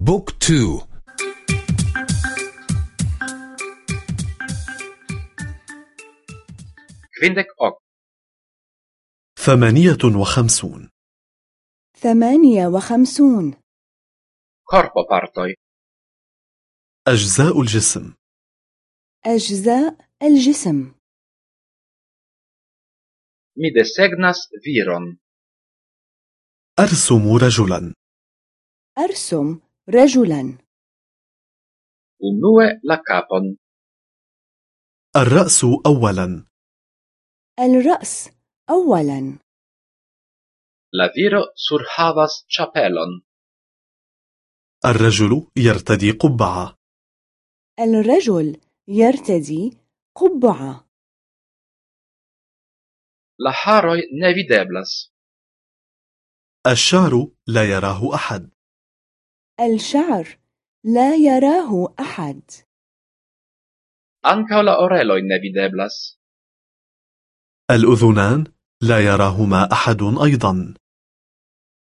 Book two. Kvindek ok. ثمانية وخمسون. ثمانية وخمسون. Korpopartoj أجزاء الجسم. أجزاء الجسم. Mi desegnas viron. أرسم رجلا. أرسم رجلا. Unue la capon. الرأس أولا. الرأس أولا. La viro surhavas chapelon الرجل يرتدي قبعة. الرجل يرتدي قبعة. La haroj ne videblas الشعر لا يراه أحد. الشعر لا يراه أحد. La oreloj ne videblas الأذنان لا يراهما أحد أيضا.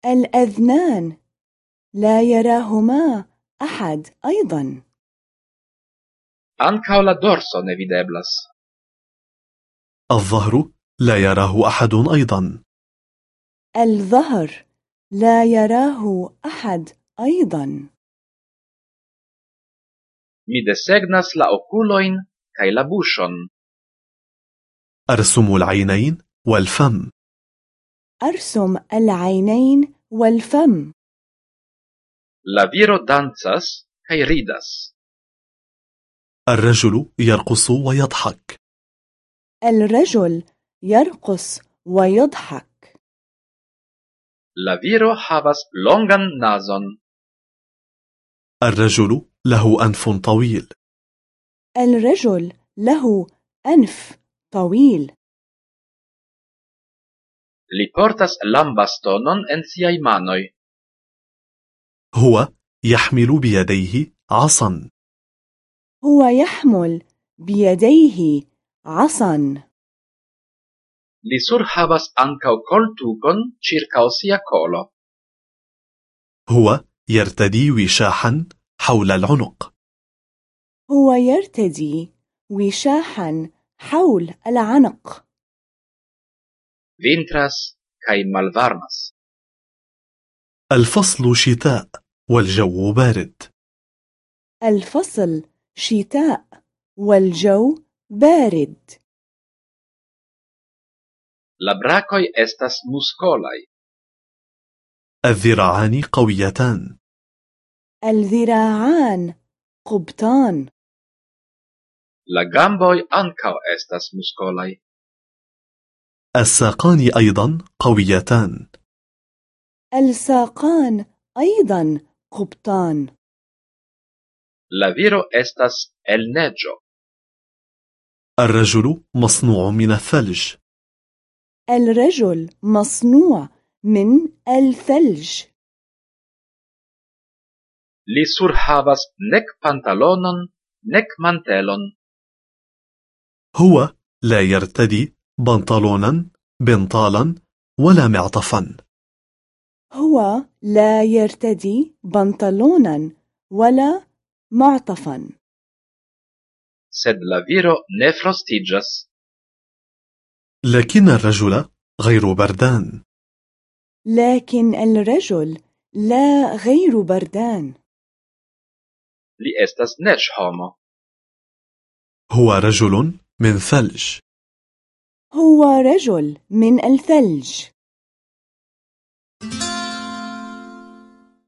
الأذنان لا يراهما أحد أيضا. La dorso ne videblas الظهر لا يراه أحد أيضا. الظهر لا يراه أحد أيضا mi desegnas la okulojn kaj la buŝon أرسم العينين والفم أرسم العينين والفم la viro dancas kaj ridas الرجل يرقص ويضحك الرجل يرقص ويضحك la viro havas longan nazon الرجل له أنف طويل. الرجل له أنف طويل. Li portas lambastonon en siaj هو يحمل بيديه عصا. هو يحمل بيديه عصا. Li surhavas ankaŭ koltukon ĉirkaŭ kolo هو يرتدي وشاحا حول العنق. هو يرتدي وشاحا حول العنق. Vintras kaj malvarmas. الفصل شتاء والجو بارد. الفصل شتاء والجو بارد. La brakoj estas muskolaj. الذراعان قويتان. الذراعان قبطان. La gamboj ankaŭ estas muskolaj. الساقان أيضا قويتان. الساقان أيضا قبطان. La viro estas el neĝo الرجل مصنوع من الثلج. الرجل مصنوع من الثلج li surhavas nek pantalonon nek mantelon. هو لا يرتدي بنطلونا بنطالا ولا معطفا. هو لا يرتدي بنطلونا ولا معطفا. Sed la viro ne frostiĝas. لكن الرجل غير بردان. لكن الرجل لا غير بردان. Li estas neĝhomo هو رجل من ثلج. هو رجل من الثلج.